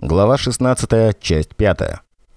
Глава 16, часть 5.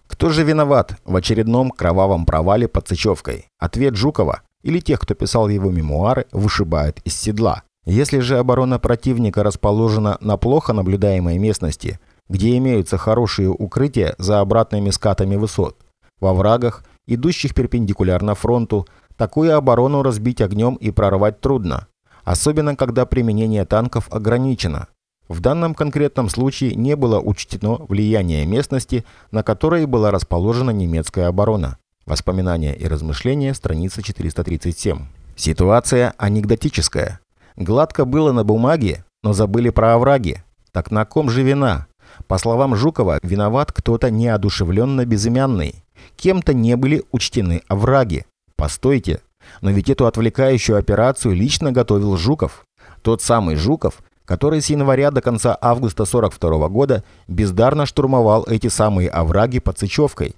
Кто же виноват в очередном кровавом провале под Сычевкой? Ответ Жукова или тех, кто писал его мемуары, вышибает из седла. Если же оборона противника расположена на плохо наблюдаемой местности, где имеются хорошие укрытия за обратными скатами высот, во врагах, идущих перпендикулярно фронту, такую оборону разбить огнем и прорвать трудно, особенно когда применение танков ограничено. В данном конкретном случае не было учтено влияние местности, на которой была расположена немецкая оборона. Воспоминания и размышления, страница 437. Ситуация анекдотическая. Гладко было на бумаге, но забыли про овраги. Так на ком же вина? По словам Жукова, виноват кто-то неодушевленно безымянный. Кем-то не были учтены овраги. Постойте, но ведь эту отвлекающую операцию лично готовил Жуков. Тот самый Жуков, который с января до конца августа 42 года бездарно штурмовал эти самые овраги под Сычевкой.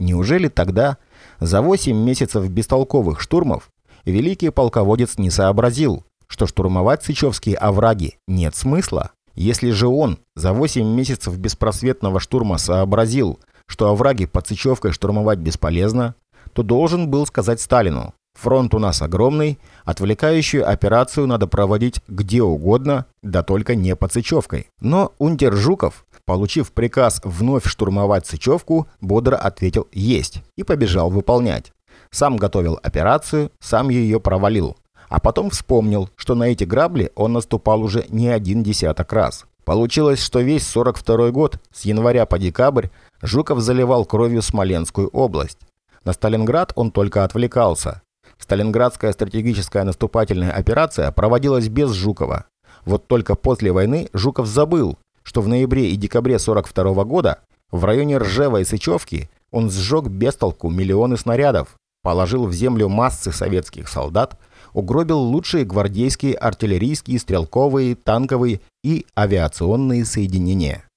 Неужели тогда, за 8 месяцев бестолковых штурмов, великий полководец не сообразил, что штурмовать Сычевские овраги нет смысла? Если же он за 8 месяцев беспросветного штурма сообразил, что овраги под Сычевкой штурмовать бесполезно, то должен был сказать Сталину, Фронт у нас огромный, отвлекающую операцию надо проводить где угодно, да только не под Сычевкой. Но унтер Жуков, получив приказ вновь штурмовать Сычевку, бодро ответил «Есть» и побежал выполнять. Сам готовил операцию, сам ее провалил. А потом вспомнил, что на эти грабли он наступал уже не один десяток раз. Получилось, что весь 42 год, с января по декабрь, Жуков заливал кровью Смоленскую область. На Сталинград он только отвлекался. Сталинградская стратегическая наступательная операция проводилась без Жукова. Вот только после войны Жуков забыл, что в ноябре и декабре 42 года в районе Ржева и Сычевки он сжег без толку миллионы снарядов, положил в землю массы советских солдат, угробил лучшие гвардейские артиллерийские, стрелковые, танковые и авиационные соединения.